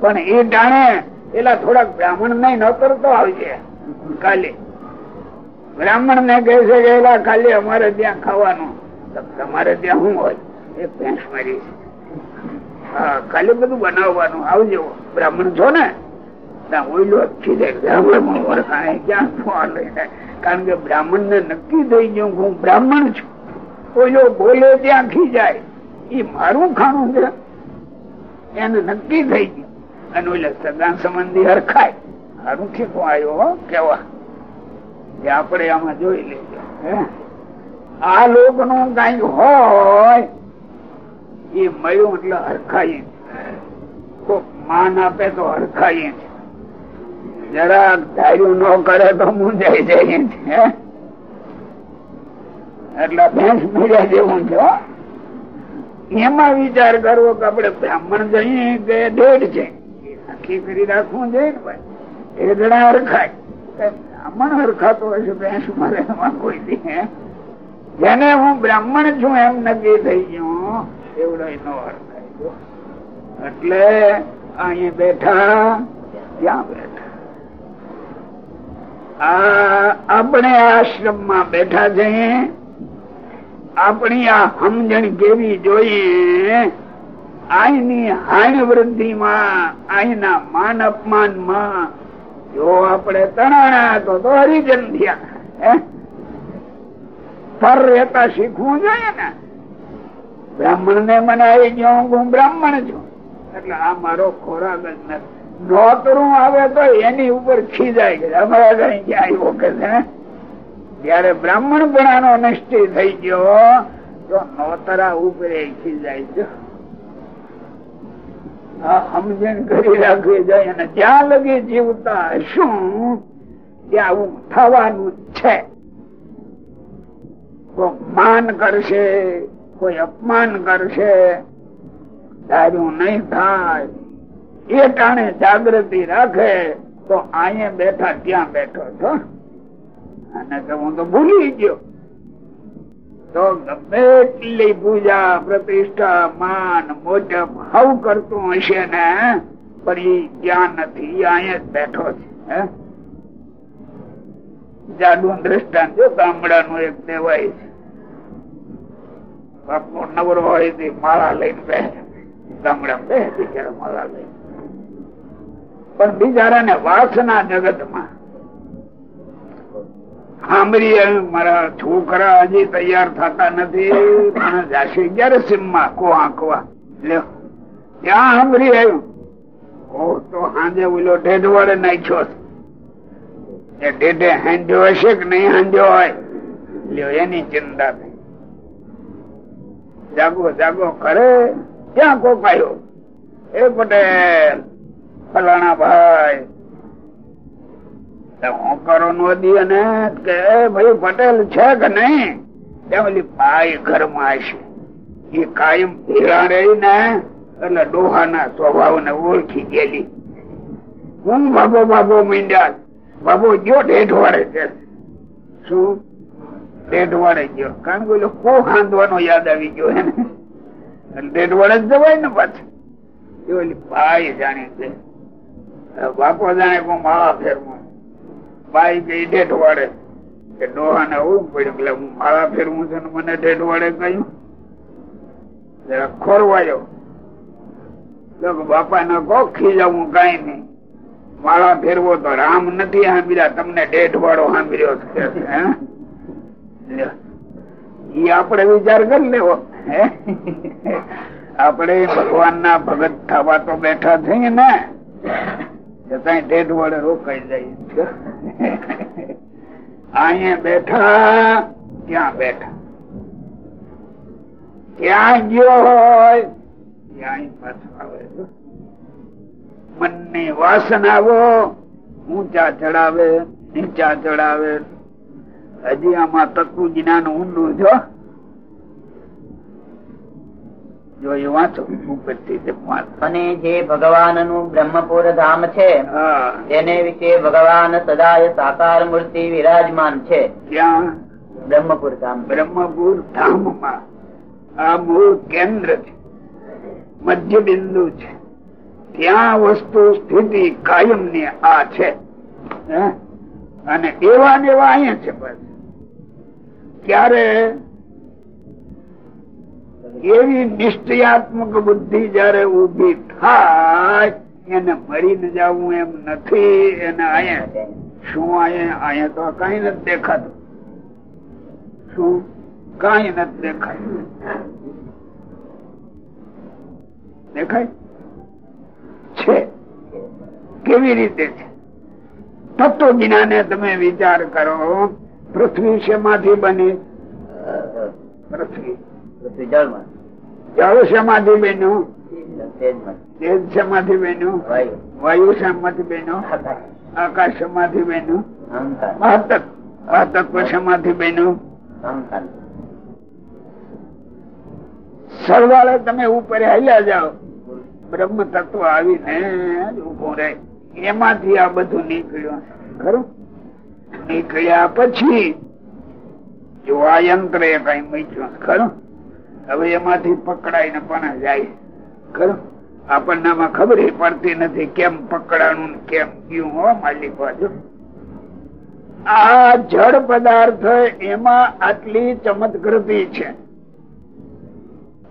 પણ એ ટાણે એલા થોડાક બ્રાહ્મણ ને નોતર તો આવજે કાલે બ્રાહ્મણ ને કહે છે કે, એલા કાલે અમારે ત્યાં ખાવાનું. તમારે ત્યાં શું હોય? એ ભેંસ મારી. હા, ખાલી બધું બનાવવાનું. આવજો. બ્રાહ્મણ છો ને? કારણ કે બ્રાહ્મણ ને નક્કી થઈ ગયું હું બ્રાહ્મણ છું. ઓઈલો બોલે ત્યાં ખી જાય એ મારું ખાણું છે. એને નક્કી થઈ ગયું. અને સગા સંબંધી હરખાય. સારું ઠીકો આવ્યો કેવા? કે આપણે આમાં જોઈ લેજો આ લોકનું કંઈક હોય, એ મળ્યું એટલે હરખાઈ માન આપે તો હરખાઈ જરાક ધાર્યું ન કરે તો છે હે? એટલે ભેંસ મળ્યા જેવું છે એમાં વિચાર કરવો કે આપડે બ્રાહ્મણ જઈએ કે દેડ છે. નક્કી કરી રાખવું જોઈએ ને ભાઈ? એ જણા હરખાય. બ્રાહ્મણ હરખાતો હશે ભેંસ મારે એમાં કોઈ દી જેને હું બ્રાહ્મણ છું એમ નક્કી થઈ ગયો. એવડો એનો હરખાય એટલે અહીંયા બેઠા, ત્યાં બેઠા. આ આપણે આશ્રમમાં બેઠા જઈએ આપણી આ સમજણ કેવી જોઈએ? અહીંની હાણ વૃદ્ધિમાં અહીંના માન અપમાનમાં. જો આપણે તણાણા તો હરિજન થયા. પર રહેતા શીખવું જોઈએ ને. બ્રાહ્મણ ને મને આવી ગયો, હું બ્રાહ્મણ છું. એટલે આ મારો ખોરાક જ નથી. નોતરું આવે તો એની ઉપર ખીજાય કે અમારા કઈ ક્યાં કે છે? જયારે બ્રાહ્મણ પણ નિશ્ચય થઈ ગયો, તો નોતરા ઉપર ખીજાય આ સમજણ કરી રાખવી જોઈએ અને જ્યાં લગી જીવતા શું, ત્યાં આવું થવાનું છે માન કરશે, કોઈ અપમાન કરશે ધાર્યું નહીં થાય. એ ટાણે જાગૃતિ રાખે, તો અહીંયા બેઠા, ત્યાં બેઠો છો. અને હું તો ભૂલી ગયો. તો ગમે એટલી પૂજા પ્રતિષ્ઠા માન મોજબ હવ કરતું હશે ને પણ એ જ્ઞાન નથી અહીંયા જ બેઠો છે? જાડું દ્રષ્ટાંત જો ગામડાનું એક દેવાય છે. બાપુ નવરો હોય તે માળા લઈને બે ગામડા બે માળા લઈને. પણ બિચારાને વાસના જગતમાં સાંભળીએ, મારા છોકરા હજી તૈયાર થતા નથી, પણ જાશે ક્યારે સીમમાં કોવા કોવા લ્યો ત્યાં સાંભળી આવ્યું ઓ, તો હાંજે ઓલો ઢેઢવાડે નાખ્યો એ ઢેઢે હાંડ્યો હશે કે નહીં હાંડ્યો હોય? લ્યો, એની ચિંતા થઈ જાગો જાગો કરે ક્યાં કોક આવ્યો? એ પટેલ ફલાણા ભાઈ હું કરો નોંધી અને કે ભાઈ, પટેલ છે કે નહીં? તે ઓલી બાઈ ઘરમાં હશે. એ કાયમ ભેરા રહી ને એટલે ડોહાના સ્વભાવ ને ઓળખી ગયેલી. હું બાબો બાબો મીંડ્યા. બાબો ગયો ઢેઢવાડે છે શું? ઢેઢવાડે ગયો. કારણ કે કો ખાંધવાનો યાદ આવી ગયો એને. ઢેઠ વાળે જ જવાય ને પાછું. એ ઓલી જાણી છે. બાપો જાણે કો માળા ફેરવું. બાઈ ગઈ પડ્યું, એટલે હું માળા ફેરવું છું ખોરવાયો. બાપા ને કહો ખીજાવું કઈ નઈ માળા ફેરવો તો રામ નથી સાંભળ્યા, તમને ડેઢ વાળો સાંભળ્યો છે. ઈ વિચાર કરી લેવો? આપણે ભગવાન ના ભગત થવા તો બેઠા થઈ ને. છતાં ઢેઢ વડે રોકાઈ જાય. અહીંયા બેઠા ત્યાં બેઠા? ક્યાં ગયો હોય? ત્યાં પાછો આવે. મનની વાસનાઓ ઊંચા ચડાવે, નીચા ચડાવે. હજી આમાં તત્વ જ્ઞાન ઊંડું છો જો એ વાંચો ઉપરથી અને જે ભગવાનનું બ્રહ્મપુર ધામ છે તેને વિશે ભગવાન સદાય સાકાર મૂર્તિ વિરાજમાન છે. ક્યાં? બ્રહ્મપુર ધામ. બ્રહ્મપુર ધામમાં. આ મૂળ કેન્દ્ર છે. મધ્ય બિંદુ છે. ત્યાં વસ્તુ સ્થિતિ કાયમની આ છે. હે? અને એવા ને એવા અહીંયા છે બસ. ક્યારે? એવી નિશ્ચયાત્મક બુદ્ધિ જયારે ઊભી થાય, એને મરીને જવું એમ નથી, એને અહીંયા શું અહીંયા અહીંયા તો કઈ નથી દેખાતું. શું? કઈ નથી દેખાતું. દેખાય? છે. કેવી રીતે છે? તત્વ જ્ઞાને તમે વિચાર કરો, પૃથ્વી શેમાંથી બની? પૃથ્વી. પૃથ્વી જળમાં જળ સમાધિ બેનું તેજ સમાધિ બેનું વાયુ. સમાધિ બેનું આકાશ. સમાધિ બેનું વાતક વાતક શેમાંથી બન્યું? સરવાળે તમે ઉપર હાલ્યા જાઓ. બ્રહ્મ તત્વ આવીને ઉભું રહે. એમાંથી આ બધું નીકળ્યું. ખરું? નીકળ્યા પછી જો આ યંત્ર એ કઈ મૂક્યું. ખરું? હવે એમાંથી પકડાઈને પણ જાય. ખરું? આપણને આમાં ખબર પડતી નથી કેમ પકડાણું કેમ ગયું હો, માલિક બાજુ? આ જળ પદાર્થ એમાં આટલી ચમત્કૃતિ છે.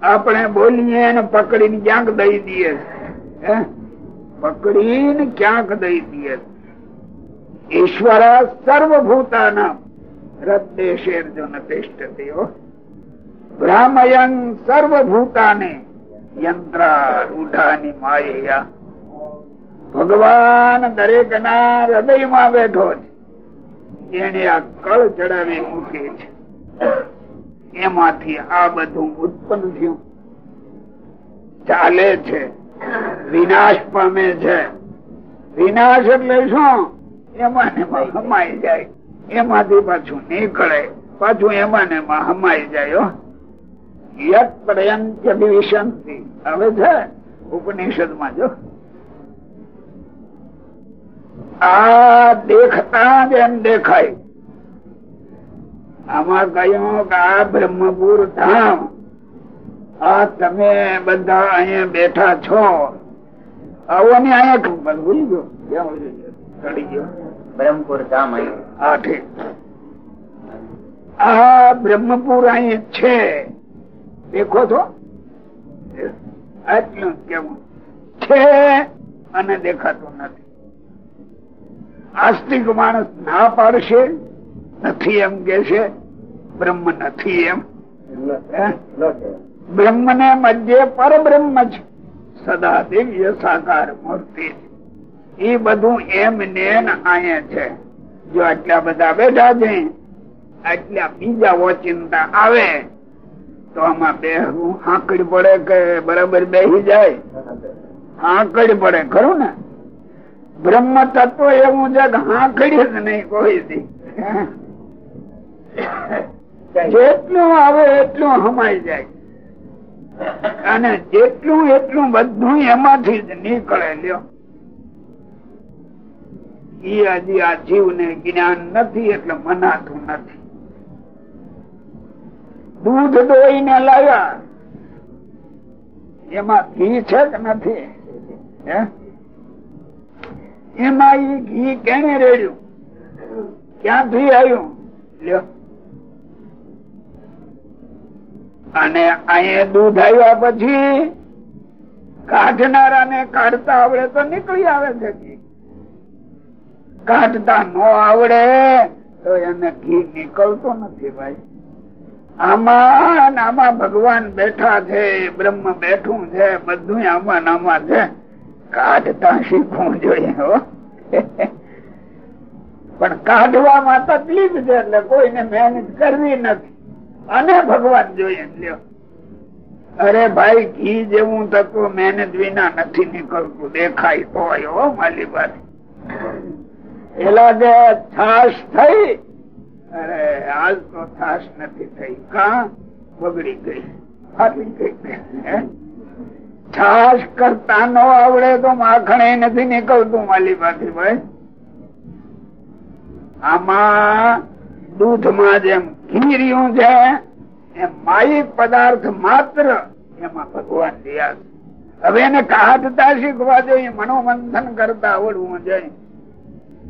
આપણે બોલીએ ને પકડીને ક્યાંક દઈ દઈએ? પકડીને ક્યાંક દઈ દઈએ. ઈશ્વર સર્વભૂતાના હૃદય જો ન તિષ્ઠતિ હો સર્વભૂતાને યંત્ર ઉઠાની માયા ભગવાન દરેક ના હૃદયમાં બેઠો છે. એને આ કળ ચડાવી મૂકી છે. એમાંથી આ બધું ઉત્પન્ન થયું. ચાલે છે. વિનાશ પામે છે. વિનાશ એટલે શું? એમાં હમાઈ જાય. એમાંથી પાછું નીકળે. પાછું એમાં હમાઈ જાય. યત હવે છે ઉપનિષદમાં જો. આ દેખતા જ એમ દેખાય. આમાં કહ્યું કે આ બ્રહ્મપુર ધામ. આ તમે બધા અહીંયા બેઠા છો. આવો ને અહીંયા ભૂલી ગયો. ક્યાં ચડી ગયો. બ્રહ્મપુર ધામ અહીંયા હા ઠીક. આ બ્રહ્મપુર અહીં છે. દેખો છો? આટલું કેવું છે. અને દેખાતું નથી. આસ્તિક માણસ ના પાડશે નથી એમ કે છે. બ્રહ્મ નથી એમ? બ્રહ્મ ને મધ્ય પરબ્રહ્મ છે સદા દિવ્ય સાકાર મૂર્તિ છે એ બધું એમ ને અહીંયા છે. જો આટલા બધા બેઠા છે આટલા બીજા ઓચિંતા આવે તો આમાં બે હાંકડ પડે કે બરાબર બેસી જાય? હાંકડ પડે, ખરું ને? બ્રહ્મ તત્વ એવું છે કે હાંકડી જ નહીં કોઈ જેટલું આવે એટલું હમાઈ જાય. અને જેટલું એટલું બધું એમાંથી જ નીકળે, લ્યો. એ હજી આ જીવ ને જ્ઞાન નથી, એટલે મનાતું નથી. દૂધ દોઈને લાવ્યા. એમાં ઘી છે કે નથી? એમાં ઈ ઘી કેને રેડ્યું? ક્યાંથી આવ્યું? અને અહીંયા દૂધ આવ્યા પછી કાઢનારા ને કાઢતા આવડે તો નીકળી આવે છે. કાઢતા ન આવડે તો એને ઘી નીકળતો નથી ભાઈ. આમાં આમાં ભગવાન બેઠા છે, બ્રહ્મ બેઠું છે બધું આમાં આમાં છે. કાઢતા શીખવું જોઈએ પણ કાઢવામાં તકલીફ છે એટલે કોઈને મહેનત કરવી નથી. અને ભગવાન જોઈએ લ્યો. અરે ભાઈ, ઘી જેવું તત્વ મહેનત વિના નથી નીકળતું. દેખાય તો માલી પાસે એલા કે છાશ થઈ અરે આજ તો થાશ નથી થઈ. કા? બગડી ગઈ. ફાટી ગઈ છાશ કરતા નો આવડે તો માખણ નથી નીકળતું માલી પાસે ભાઈ. આમાં દૂધમાં જેમ ઘી છે, એમ માયિક પદાર્થ માત્ર એમાં ભગવાન રહ્યા. હવે એને કાઢતા શીખવા જોઈએ, મનોમંથન કરતા આવડવું જોઈએ.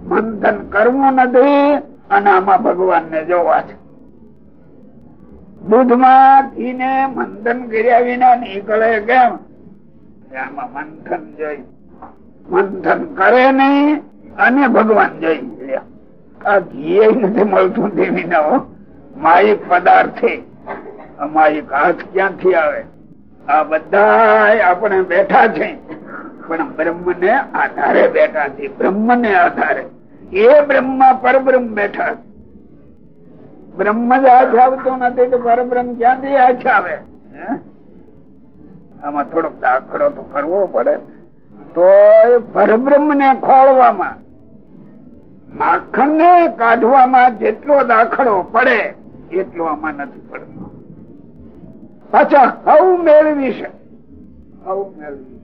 મંથન કરવું નથી અને આમાં ભગવાન ને જોવા છે. દૂધમાં ઘીને મંથન કર્યા વિના નીકળે કેમ? આમાં મંથન જોઈ. મંથન કરે નહીં અને ભગવાન જોઈ આ ઘી નથી મળતું દેવી વિના માયિક પદાર્થે. માયિક હાથ ક્યાંથી આવે? આ બધા આપણે બેઠા છે પણ બ્રહ્મ ને આધારે બેઠા છે બ્રહ્મ ને આધારે. એ બ્રહ્મ પરબ્રહ્મ બેઠા બ્રહ્મ જ હાથ આવતો નથી તો પરબ્રહ્મ ક્યાંથી હાથ આવે? આમાં થોડોક દાખલો તો કરવો પડે. તો એ પરબ્રહ્મ ને ખોળવામાં માખણ ને કાઢવામાં જેટલો દાખલો પડે, એટલો આમાં નથી પડતો. પાછા હવ મેળવી છે. હવ મેળવી.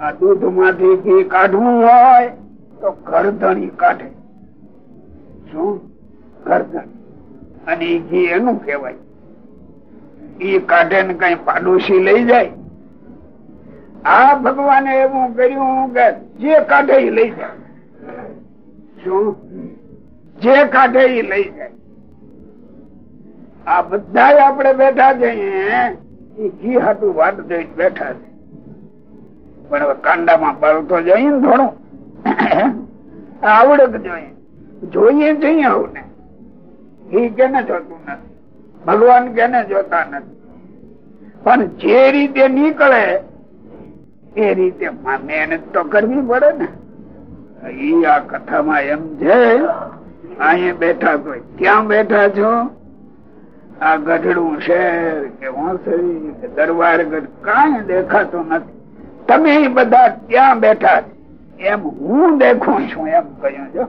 આ દૂધમાંથી ઘી કાઢવું હોય તો ગરદણી કાઢે. શું? કરધણી અને ઘી એનું કેવાય એ કાઢે ને કઈ પાડોશી લઈ જાય. આ ભગવાને એવું કર્યું કે જે કાઢે ઈ લઈ જાય. શું? જે કાઢે એ લઈ જાય. આ બધા આપણે બેઠા છે એ ઘી હાટું વાત જોઈ બેઠા છે. પણ હવે કાંડામાં બળ તો જોઈએ ને થોડું આવડત જોઈએ. જોઈએ જોઈએ આવું ને કેને જોતું નથી? ભગવાન કેને જોતા નથી? પણ જે રીતે નીકળે, એ રીતે મહેનત તો કરવી પડે ને. ઈ આ કથામાં એમ છે, અહીંયા બેઠા કોઈ, ક્યાં બેઠા છો? આ ગઢડું શહેર કે વાંસળી કે દરબાર ગઢ, કાંઈ દેખાતું નથી. તમે બધા ત્યાં બેઠા છો. એમ હું દેખું છું, એમ કહ્યું, જો.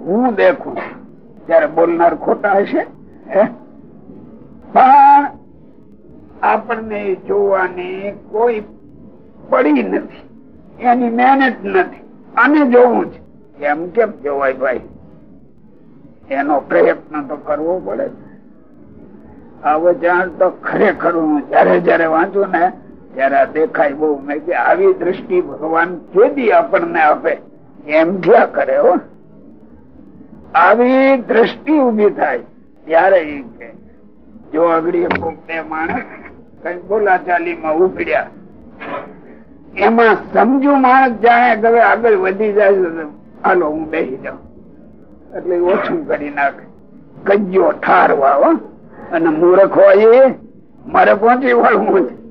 હું દેખું ત્યારે બોલનાર ખોટા હશે પણ આપણને જોવાની કોઈ પડી નથી. એની મહેનત નથી. અને જોવું છે. એમ કેમ જોવાય ભાઈ? એનો પ્રયત્ન તો કરવો પડે આવો જાણ તો ખરેખર હું જયારે જયારે વાંચું ને આ દેખાય બહુ. મેં કે આવી દ્રષ્ટિ ભગવાન કેદી આપણને આપે? એમ થયા કરે હો. આવી દ્રષ્ટિ ઊભી થાય. ત્યારે કે, જો અગડી કોક બે માણસ કઈ બોલાચાલી માં ઉપડ્યા, એમાં સમજુ માણસ જાણે હવે આગળ વધી જાય હાલો, હું બેસી જાઉં. એટલે ઓછું કરી નાખે. કજ્યો ઠારવા અને મૂર્ખ હોય મારે પહોંચી વળવું છે.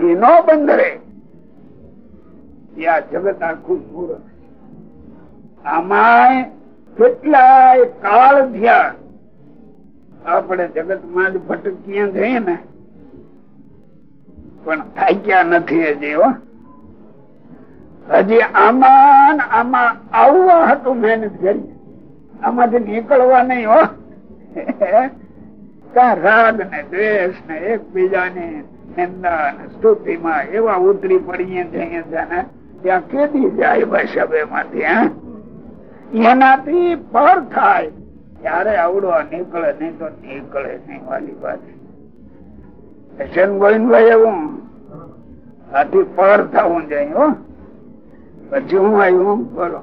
એ બંધ રે આ જગત આખું મૂર્ખ આમાં કેટલાય કાળ ધ્યાન. આપણે જગતમાં જ ભટકીએ જઈએ ને. પણ થાક્યા નથી હજી હજી આમાં આમાં આવવા હતું મહેનત કરી આમાંથી નીકળવા નહીં, હો. રાગ ને દ્વેષ ને એકબીજાની નિંદા સ્તુતિમાં એવા ઉતરી પડીએ જઈએ છે ત્યાં કેદી જાય ભાષા માંથી એનાથી પર થાય. ત્યારે આવડો નીકળે નહીં તો નીકળે નહીં વાલી વાત. ગોવિંદભાઈ એવું આથી પર થવું જાય હો. પછી હું આવ્યું બોલો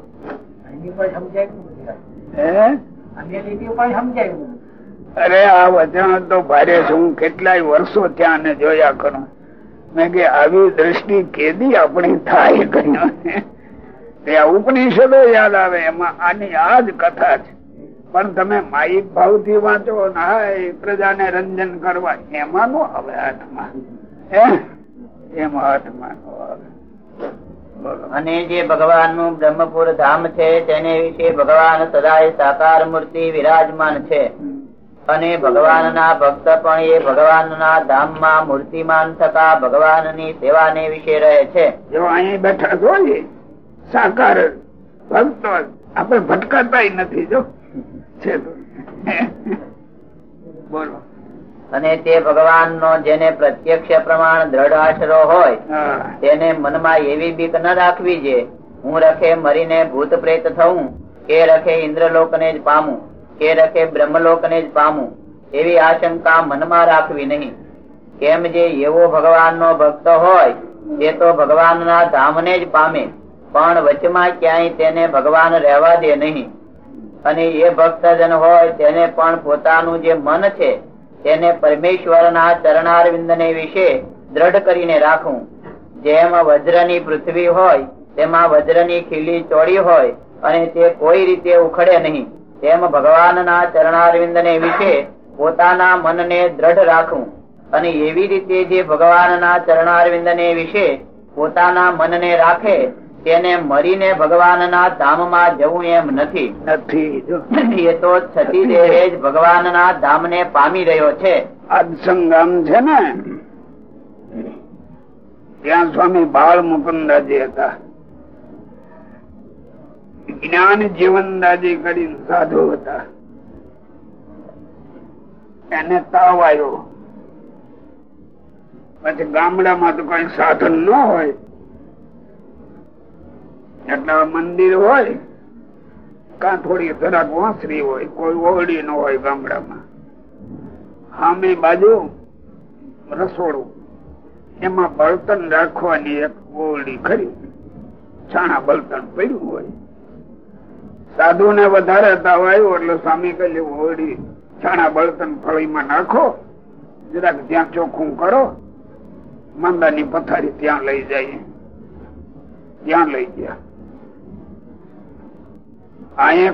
હે? અરે આ વચન તો ભારે છે. હું કેટલાય વર્ષો ત્યાં ને જોયા કરું. મેં કે આવી દ્રષ્ટિ કેદી આપણી થાય કહ્યું તે ઉપનિષદો યાદ આવે એમાં આની આ જ કથા છે. પણ તમે માઇક ભાવથી વાંચો ના પ્રજાને રંજન કરવા એમાં નો આવે હાથમાં હે? હાથમાં નો આવે. અને જે ભગવાનનું બ્રહ્મપુર ધામ છે તેને વિશે ભગવાન સદાય સાકાર મૂર્તિ વિરાજમાન છે. અને ભગવાનના ભક્ત પણ એ ભગવાનના ધામમાં મૂર્તિમાન થતા ભગવાનની સેવાને વિશે રહે છે. જો અહીં બેઠા છો ને સાકાર ભક્તો આપણે ભટકાતા નથી જો. છે બોલો. અને તે ભગવાનનો જેને પ્રત્યક્ષ પ્રમાણ દ્રઢ આશરો હોય તેને મનમાં એવી બીક ન રાખવી જે હું રખે મરીને ભૂત પ્રેત થવું કે રખે ઇન્દ્રલોક ને જ પામું. કે રખે બ્રહ્મલોકને જ પામું, એવી આશંકા મનમાં રાખવી નહીં. કેમ જે એવો ભગવાનનો ભક્ત હોય તે તો ભગવાનના ધામને જ પામે, પણ વચમાં ક્યાંય તેને ભગવાન રહેવા દે નહીં. અને એ ભક્તજન હોય, તેને પણ પોતાનું જે મન છે, તેને પરમેશ્વરના ચરણારવિંદ ને વિશે દ્રઢ કરીને રાખવું જેમ વજ્રની પૃથ્વી હોય, તેમાં વજ્રની ખીલી ચોડી હોય, અને તે કોઈ રીતે ઉખડે નહીં. તેમ ભગવાનના ચરણારવિંદ ને વિશે પોતાના મનને દ્રઢ રાખવું અને એવી રીતે જે ભગવાનના ચરણારવિંદ ને વિશે પોતાના મનને રાખે તેને મરીને ભગવાનના ધામમાં જવું એમ નથી. નથી એ તો છતી દેહે જ ભગવાનના ધામને પામી રહ્યો છે. છે ને? ત્યાં સ્વામી બાળ મુકુંદાજી હતા. જ્ઞાન જીવનદાજી કરીને સાધુ હતા. એને તાવ આવ્યો પછી ગામડામાં તો કઈ સાધન ન હોય. એટલે મંદિર હોય, કા થોડી જરાક વાંસરી હોય, કોઈ ઓરડી ન હોય ગામડામાં. સામે બાજુ રસોડું. એમાં બળતણ રાખવાની એક ઓરડી ખરી. છાણા બળતણ પડ્યું હોય. સાધુ ને વધારે તાવ એટલે સ્વામી કહે ઓળી છાણા બળતણ ફળીમાં નાખો, જરાક ત્યાં ચોખ્ખું કરો, માંદાની પથારી ત્યાં લઈ જાય ત્યાં લઈ ગયા.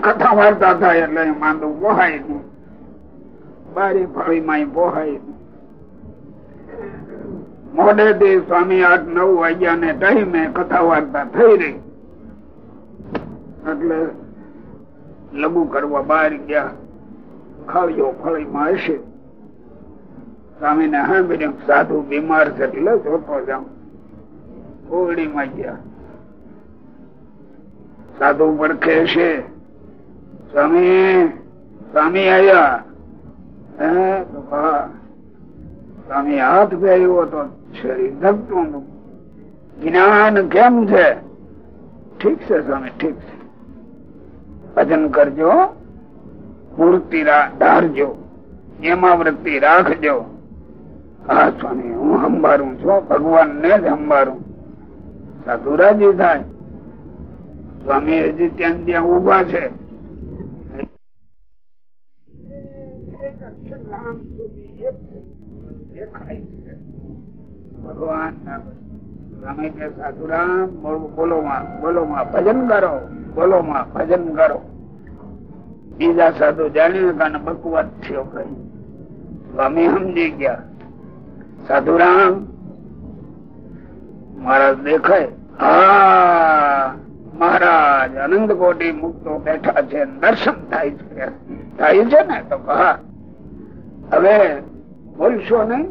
કથા વાર્તા થાય એટલે માંદું પોહાય નહીં. બારી ફળીમાં પોહાય મોડે થી સ્વામી આઠ નવ વાગ્યા ને ટાઈમે કથા વાર્તા થઈ રહી. એટલે લઘુ કરવા બહાર ગયા. ખાવ્યો ફળીમાં હશે. સ્વામી ને હા સાધુ બીમાર છે એટલે જોતો જાઉં. ઓરડીમાં ગયા. સાધુ પડખે છે. સ્વામી સ્વામી આયા. હે સ્વામી હાથ પહેર્યો તો શરીર હતું. જ્ઞાન કેમ છે? ઠીક છે સ્વામી, ઠીક છે. ભજન કરજો મૂર્તિ ધારજો એમાં વૃત્તિ રાખજો. હા, સ્વામી, હું સંભાળું છું ભગવાન ને જ સંભાળું. સાધુ રાજી થાય. સ્વામી હજી ત્યાં ત્યાં ઊભા છે. ભગવાન સ્વામી કે સાધુરામ, બોલો- માં બોલો માં ભજન કરો. બોલો માં ભજન કરો બીજા સાધુ જાણી કાને બકવાદ થયો કઈ. અમે સમજી ગયા. સાધુરામ, મહારાજ દેખાય. હા, મહારાજ અનંત કોટી મુક્તો બેઠા છે, દર્શન થાય છે. થાય છે ને? તો હા. હવે બોલશો નહીં?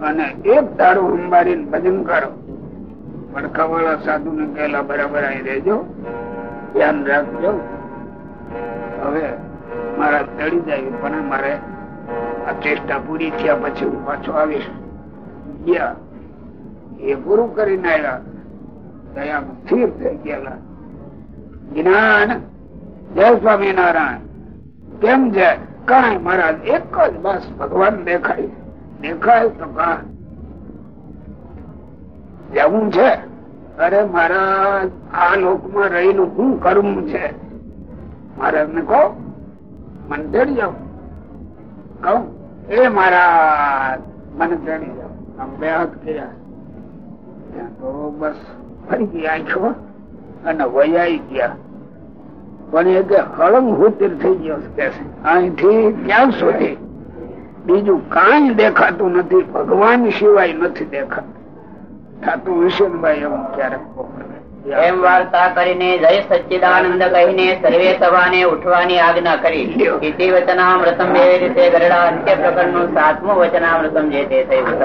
અને એક દારૂ સંભાળીને ભજન કરો પડખા વાળા સાધુ ને કહેલા, બરાબર, અહીં રહેજો. ધ્યાન રાખજો. હવે મારા ચડી જાય, પણ મારે આ ચેષ્ટા પૂરી થયા પછી હું પાછો આવીશ. ગયા. એ પૂરું કરીને આવ્યા. દયા સ્થિર થઈ ગયેલા, જ્ઞાન, જય સ્વામિનારાયણ. કેમ છે? કઈ મહારાજ એક જ બસ ભગવાન દેખાય. દેખાય તો કા જવું છે? અરે મારા આ લોકમાં રહીને શું કરવું છે? મારે એમને કહો, મને તેડી જાઓ કહું, એ મારા મને તેડી જાઓ બે હાથ કર્યા. બસ ફરી ગયા આંખો અને વયાઈ ગયા. પણ એ કે હુતીર થઈ ગયો અહીંથી ક્યાં સુધી? બીજું કાંઈ દેખાતું નથી. ભગવાન સિવાય નથી દેખાતું. થતું વિશેનભાઈ એવું ક્યારેક એમ વાર્તા કરીને જય સચ્ચિદાનંદ કહીને સર્વે સભાને ઉઠવાની આજ્ઞા કરી ઇતિ વચનામૃતમ એવી રીતે ગરડા અંત્ય પ્રકરણનું સાતમું વચનામૃતમ જે તે થયું